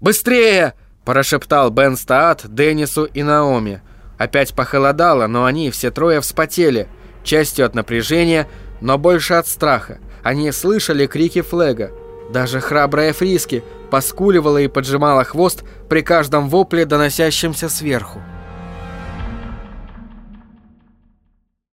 «Быстрее!» – прошептал Бен Стаат Деннису и Наоми. Опять похолодало, но они все трое вспотели, частью от напряжения, но больше от страха. Они слышали крики Флега. Даже храбрая Фриски поскуливала и поджимала хвост при каждом вопле, доносящемся сверху.